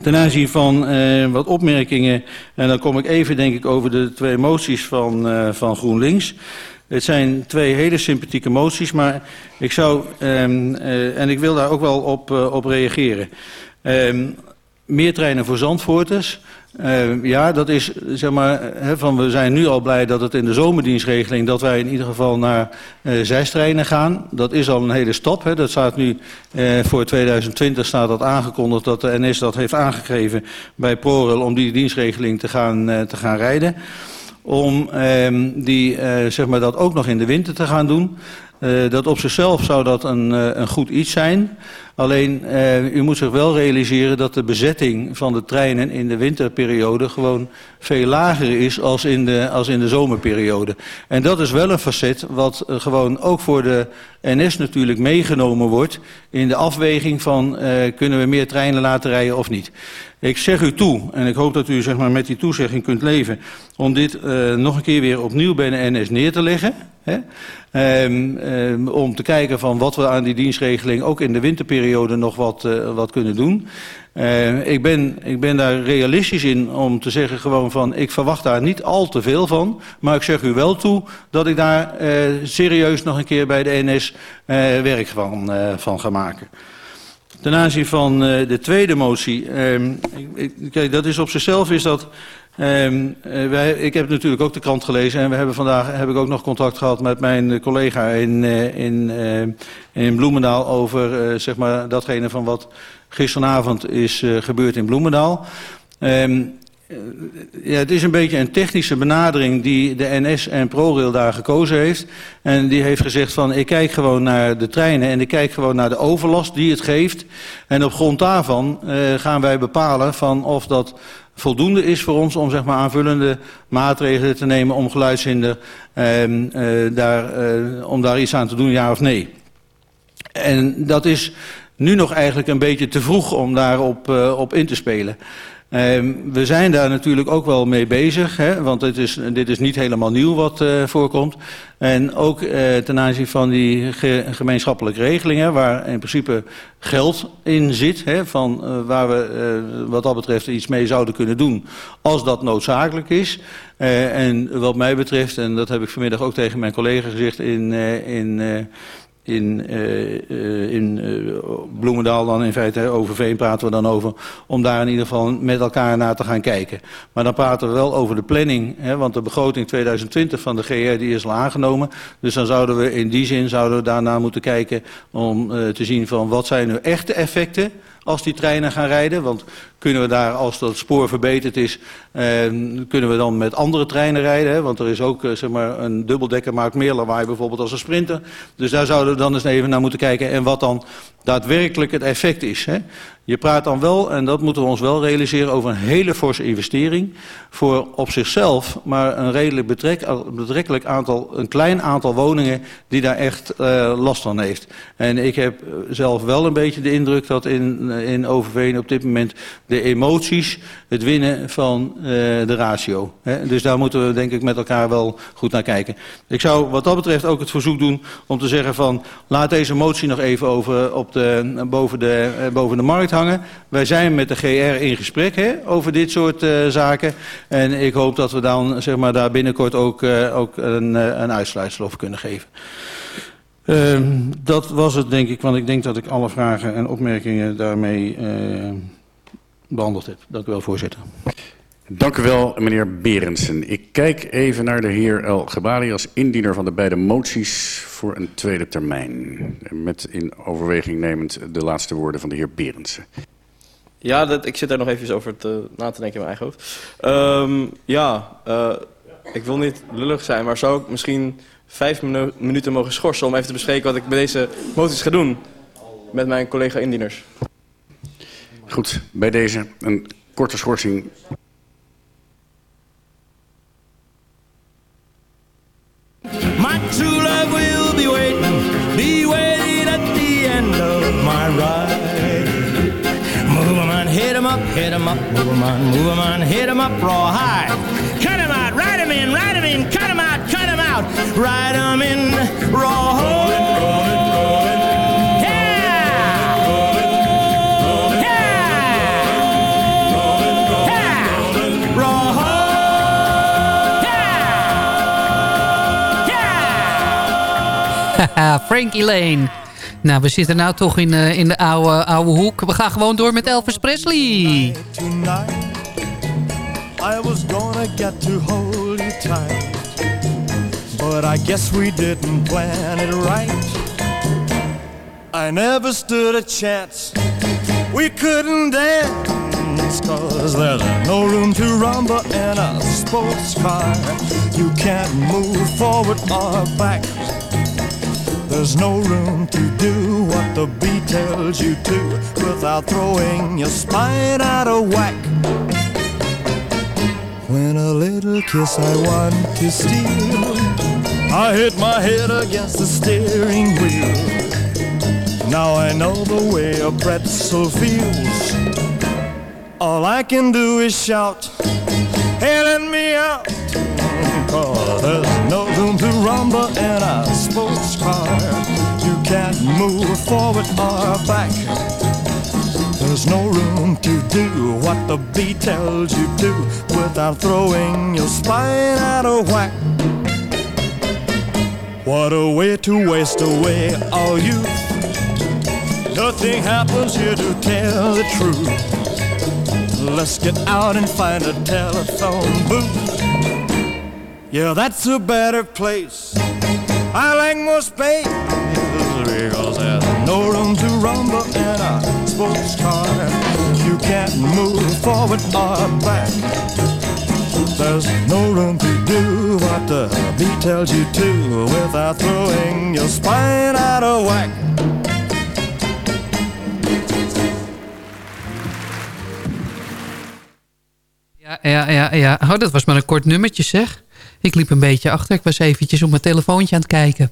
Ten aanzien van wat opmerkingen, en dan kom ik even denk ik over de twee moties van, van GroenLinks. Het zijn twee hele sympathieke moties, maar ik zou, um, uh, en ik wil daar ook wel op, uh, op reageren. Um, meer treinen voor Zandvoorters. Uh, ja, dat is, zeg maar, van we zijn nu al blij dat het in de zomerdienstregeling, dat wij in ieder geval naar uh, zijstreinen gaan. Dat is al een hele stap. Dat staat nu, voor 2020 staat dat aangekondigd dat de NS dat heeft aangegeven bij ProRail om die dienstregeling te gaan, te gaan rijden. Om um, die, uh, zeg maar, dat ook nog in de winter te gaan doen. Uh, dat op zichzelf zou dat een, uh, een goed iets zijn. Alleen, u moet zich wel realiseren dat de bezetting van de treinen in de winterperiode gewoon veel lager is als in de, als in de zomerperiode. En dat is wel een facet wat gewoon ook voor de NS natuurlijk meegenomen wordt in de afweging van kunnen we meer treinen laten rijden of niet. Ik zeg u toe, en ik hoop dat u zeg maar, met die toezegging kunt leven, om dit uh, nog een keer weer opnieuw bij de NS neer te leggen. Hè? Um, um, om te kijken van wat we aan die dienstregeling ook in de winterperiode nog wat, uh, wat kunnen doen. Uh, ik, ben, ik ben daar realistisch in om te zeggen gewoon van ik verwacht daar niet al te veel van. Maar ik zeg u wel toe dat ik daar uh, serieus nog een keer bij de NS werk van, van ga maken. Ten aanzien van uh, de tweede motie, ik, kijk, dat is op zichzelf is dat Um, uh, wij, ik heb natuurlijk ook de krant gelezen en we hebben vandaag heb ik ook nog contact gehad met mijn collega in, uh, in, in Bloemendaal over zeg maar datgene van wat gisteravond is gebeurd in Bloemendaal. Um, ja, het is een beetje een technische benadering die de NS en ProRail daar gekozen heeft. En die heeft gezegd van ik kijk gewoon naar de treinen en ik kijk gewoon naar de overlast die het geeft. En op grond daarvan uh, gaan wij bepalen van of dat voldoende is voor ons om zeg maar, aanvullende maatregelen te nemen om geluidshinder uh, uh, daar, om daar iets aan te doen, ja of nee. En dat is nu nog eigenlijk een beetje te vroeg om daarop op in te spelen. Uh, we zijn daar natuurlijk ook wel mee bezig, hè, want dit is, dit is niet helemaal nieuw wat uh, voorkomt. En ook uh, ten aanzien van die ge gemeenschappelijke regelingen, waar in principe geld in zit, hè, van, uh, waar we wat dat betreft iets mee zouden kunnen doen, als dat noodzakelijk is. En wat mij betreft, en dat heb ik vanmiddag ook tegen mijn collega gezegd in... In in, uh, uh, in uh, Bloemendaal dan in feite, over Veen praten we dan over, om daar in ieder geval met elkaar naar te gaan kijken. Maar dan praten we wel over de planning, hè, want de begroting 2020 van de GR die is al aangenomen. Dus dan zouden we in die zin zouden we daarna moeten kijken om te zien van wat zijn nu echte effecten als die treinen gaan rijden. Want kunnen we daar, als dat spoor verbeterd is, eh, kunnen we dan met andere treinen rijden. Hè? Want er is ook eh, zeg maar een dubbeldekker maakt meer lawaai bijvoorbeeld als een sprinter. Dus daar zouden we dan eens even naar moeten kijken. En wat dan daadwerkelijk het effect is. Hè? Je praat dan wel, en dat moeten we ons wel realiseren, over een hele forse investering. Voor op zichzelf maar een redelijk betrek, betrekkelijk aantal, een klein aantal woningen die daar echt uh, last van heeft. En ik heb zelf wel een beetje de indruk dat in, in Overveen op dit moment de emoties het winnen van de ratio. Hè? Dus daar moeten we denk ik met elkaar wel goed naar kijken. Ik zou wat dat betreft ook het verzoek doen om te zeggen van laat deze motie nog even over, op de, boven, de, boven de markt Wij zijn met de GR in gesprek hè, over dit soort uh, zaken. En ik hoop dat we dan zeg maar, daar binnenkort ook, uh, ook een, uh, een uitsluitsel over kunnen geven. Uh, dat was het denk ik, want ik denk dat ik alle vragen en opmerkingen daarmee behandeld heb. Dank u wel, voorzitter.
Dank u wel, meneer Berendsen. Ik kijk even naar de heer El Gebali als indiener van de beide moties voor een tweede termijn. Met in overweging nemend de laatste woorden van de heer Berendsen.
Ja, dat, ik zit daar nog even over te, na te denken in mijn eigen hoofd. Um, ja, uh, ik wil niet lullig zijn, maar zou ik misschien vijf minu minuten mogen schorsen om even te bespreken wat ik bij deze moties ga doen met mijn collega indieners?
Goed, bij deze een korte schorsing.
My true love will be waiting, be waiting at the end of my ride. Move 'em on, hit 'em up, hit 'em up, move 'em on, move 'em on, hit 'em up raw high. Cut 'em out, ride 'em in, ride 'em in, cut 'em out, cut 'em out, ride 'em in
Frankie Lane. Nou, we zitten nou toch in, uh, in de oude, oude hoek. We gaan gewoon door met Elvis Presley.
Tonight, I was gonna get to hold you tight. But I guess we didn't plan it right. I never stood a chance. We couldn't dance. Cause there's no room to rumble in a sports car. You can't move forward or back. There's no room to do what the beat tells you to without throwing your spine out of whack. When a little kiss I want to steal, I hit my head against the steering wheel. Now I know the way a pretzel feels. All I can do is shout, hey, let me out. Cause there's no room to rumble in a sports car. You can't move forward or back. There's no room to do what the beat tells you to without throwing your spine out of whack. What a way to waste away all youth. Nothing happens here to tell the truth. Let's get out and find a telephone booth. Yeah, that's a better place. I like more space because there's no room to rumble in a sports car. You can't move forward or back. There's no room to do what the beat tells you to without throwing your spine out of whack.
Ja, ja, ja, ja. Oh, dat was maar een kort nummertje zeg. Ik liep een beetje achter. Ik was eventjes op mijn telefoontje aan het kijken.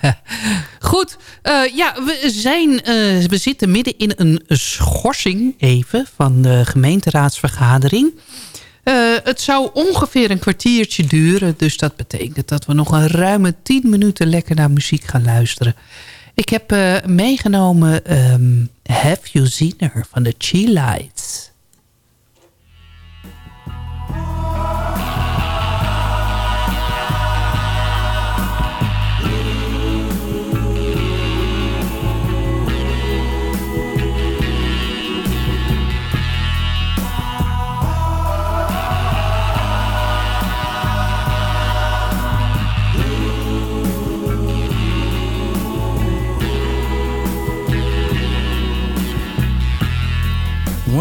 Goed, eh, ja, we, zijn, eh, we zitten midden in een schorsing even van de gemeenteraadsvergadering. Eh, het zou ongeveer een kwartiertje duren. Dus dat betekent dat we nog een ruime 10 minuten lekker naar muziek gaan luisteren. Ik heb meegenomen ehm, Have You Seen Her van de Chi Lights.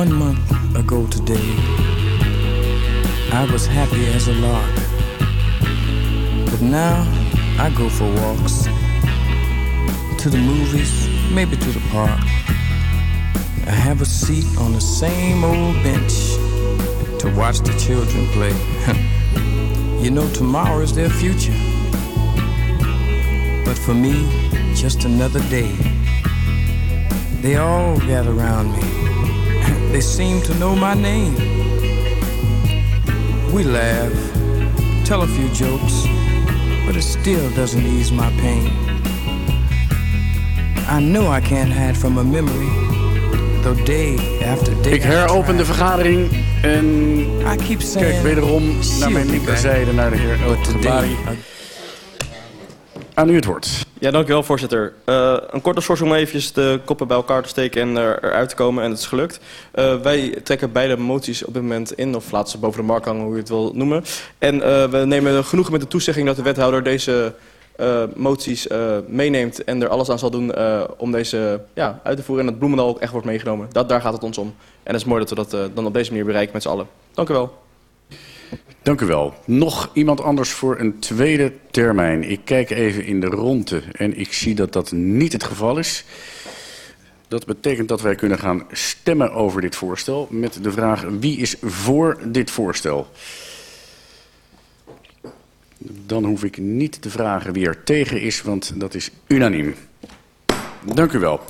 One month ago today, I was happy as a lark. But now I go for walks to the movies, maybe to the park. I have a seat on the same old bench to watch the children play. you know, tomorrow is their future. But for me, just another day. They all gather around me. They seem to know my name. We laugh, tell a few jokes, but it still doesn't ease my pain. I know I can't hide from a memory, though day after day.
Ik heropen de vergadering en kijk wederom naar mijn linkerzijde, naar de heer El Bari. Aan u het woord.
Ja, dankjewel voorzitter. Eh, een korte soort om eventjes de koppen bij elkaar te steken en er, eruit te komen. En het is gelukt. Eh, wij trekken beide moties op dit moment in, of laten ze boven de markt hangen, hoe je het wil noemen. En eh, we nemen genoegen met de toezegging dat de wethouder deze moties meeneemt en er alles aan zal doen om deze ja, uit te voeren. En dat Bloemendaal ook echt wordt meegenomen. Dat, daar gaat het ons om. En het is mooi dat we dat dan op deze manier bereiken met z'n allen. Dank u wel.
Dank u wel. Nog iemand anders voor een tweede termijn. Ik kijk even in de ronde en ik zie dat dat niet het geval is. Dat betekent dat wij kunnen gaan stemmen over dit voorstel met de vraag wie is voor dit voorstel? Dan hoef ik niet te vragen wie er tegen is, want dat is unaniem. Dank u wel.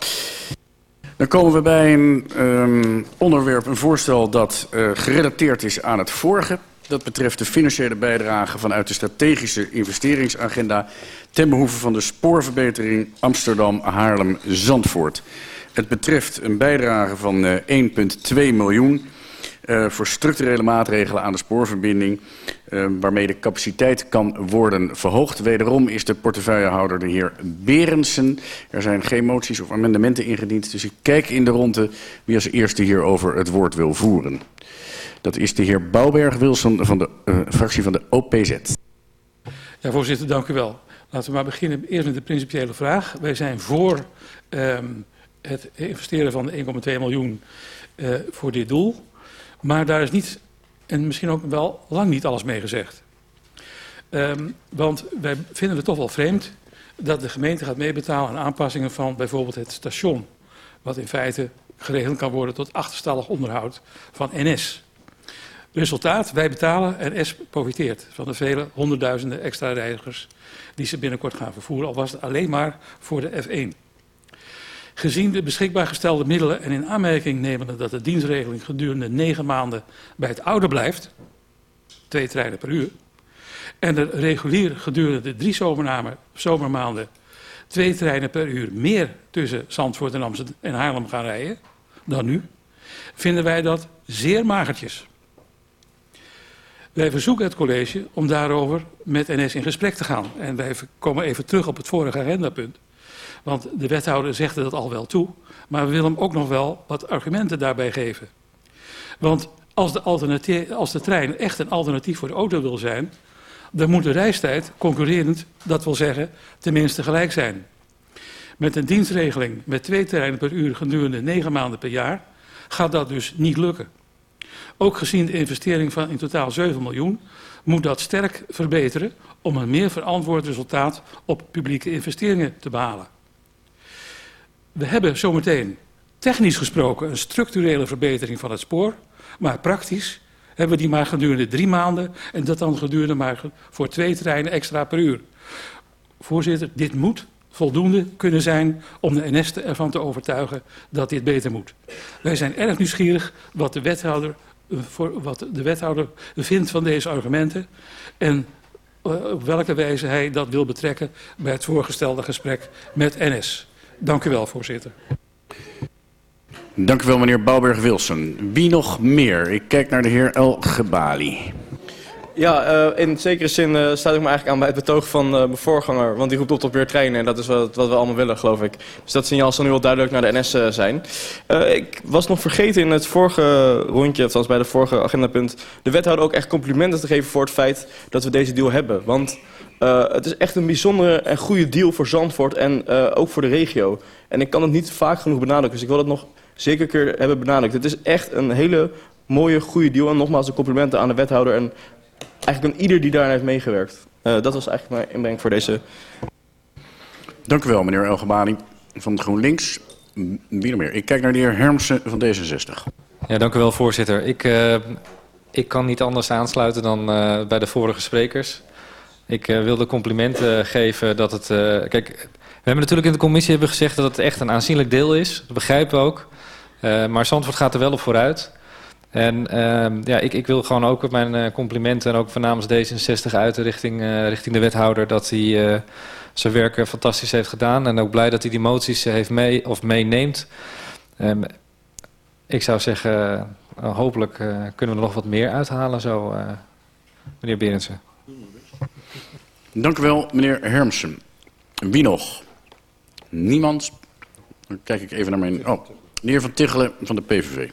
Dan komen we bij een um, onderwerp, een voorstel dat uh, gerelateerd is aan het vorige. Dat betreft de financiële bijdrage vanuit de strategische investeringsagenda ten behoeve van de spoorverbetering Amsterdam-Haarlem-Zandvoort. Het betreft een bijdrage van uh, 1,2 miljoen uh, voor structurele maatregelen aan de spoorverbinding, uh, waarmee de capaciteit kan worden verhoogd. Wederom is de portefeuillehouder de heer Berensen. Er zijn geen moties of amendementen ingediend, dus ik kijk in de ronde wie als eerste hierover het woord wil voeren. Dat is de heer Bouwberg-Wilson van de uh, fractie van de OPZ.
Ja, voorzitter, dank u wel. Laten we maar beginnen eerst met de principiële vraag. Wij zijn voor um, het investeren van 1,2 miljoen uh, voor dit doel. Maar daar is niet, en misschien ook wel lang niet alles mee gezegd. Um, want wij vinden het toch wel vreemd dat de gemeente gaat meebetalen aan aanpassingen van bijvoorbeeld het station. Wat in feite geregeld kan worden tot achterstallig onderhoud van NS. Resultaat, wij betalen en S profiteert van de vele honderdduizenden extra reizigers die ze binnenkort gaan vervoeren, al was het alleen maar voor de F1. Gezien de beschikbaar gestelde middelen en in aanmerking nemende dat de dienstregeling gedurende negen maanden bij het oude blijft, twee treinen per uur, en er regulier gedurende de drie zomermaanden twee treinen per uur meer tussen Zandvoort en Amsterdam en Haarlem gaan rijden dan nu, vinden wij dat zeer magertjes. Wij verzoeken het college om daarover met NS in gesprek te gaan. En wij komen even terug op het vorige agendapunt. Want de wethouder zegt dat al wel toe. Maar we willen hem ook nog wel wat argumenten daarbij geven. Want als de, als de trein echt een alternatief voor de auto wil zijn... dan moet de reistijd concurrerend, dat wil zeggen, tenminste gelijk zijn. Met een dienstregeling met twee treinen per uur gedurende negen maanden per jaar... gaat dat dus niet lukken. Ook gezien de investering van in totaal 7 miljoen moet dat sterk verbeteren om een meer verantwoord resultaat op publieke investeringen te behalen. We hebben zometeen technisch gesproken een structurele verbetering van het spoor, maar praktisch hebben we die maar gedurende drie maanden en dat dan gedurende maar voor twee treinen extra per uur. Voorzitter, dit moet voldoende kunnen zijn om de NS ervan te overtuigen dat dit beter moet. Wij zijn erg nieuwsgierig wat de wethouder, voor, wat de wethouder vindt van deze argumenten en uh, op welke wijze hij dat wil betrekken bij het voorgestelde gesprek met NS. Dank u wel, voorzitter.
Dank u wel, meneer Bouwberg-Wilson. Wie nog meer? Ik kijk naar de heer El Gebali.
Ja, uh, in zekere zin uh, sluit ik me eigenlijk aan bij het betoog van uh, mijn voorganger. Want die roept op tot weer treinen en dat is wat, wat we allemaal willen, geloof ik. Dus dat signaal zal nu wel duidelijk naar de NS zijn. ik was nog vergeten in het vorige rondje, althans bij de vorige agendapunt... de wethouder ook echt complimenten te geven voor het feit dat we deze deal hebben. Want het is echt een bijzondere en goede deal voor Zandvoort en ook voor de regio. En ik kan het niet vaak genoeg benadrukken, dus ik wil het nog zeker een keer hebben benadrukt. Het is echt een hele mooie, goede deal. En nogmaals de complimenten aan de wethouder en eigenlijk aan ieder die daarin heeft meegewerkt. Uh, dat was eigenlijk mijn inbreng voor deze...
Dank u wel, meneer Elgebani van GroenLinks. Wie nog meer? Ik kijk naar de heer Hermsen van D66.
Ja, dank u wel, voorzitter. Ik, uh, ik kan niet anders aansluiten dan uh, bij de vorige sprekers. Ik uh, wilde complimenten geven dat het... kijk, we hebben natuurlijk in de commissie hebben gezegd dat het echt een aanzienlijk deel is. Dat begrijpen we ook. maar Zandvoort gaat er wel op vooruit. En uh, ja, ik, ik wil gewoon ook mijn uh, complimenten en ook van namens D66 uiten richting, uh, richting de wethouder dat hij uh, zijn werk fantastisch heeft gedaan. En ook blij dat hij die moties heeft mee of meeneemt. Um, ik zou zeggen, hopelijk kunnen we er nog wat meer uithalen zo, meneer Berendsen.
Dank u wel, meneer Hermsen. Wie nog? Niemand? Dan kijk ik even naar mijn... Oh, de heer Van Tichelen van de PVV.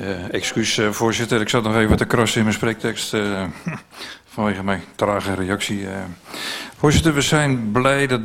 Uh, excuus, uh, voorzitter. Ik zat nog even te krassen in mijn spreektekst uh, vanwege mijn trage reactie. voorzitter, we zijn blij dat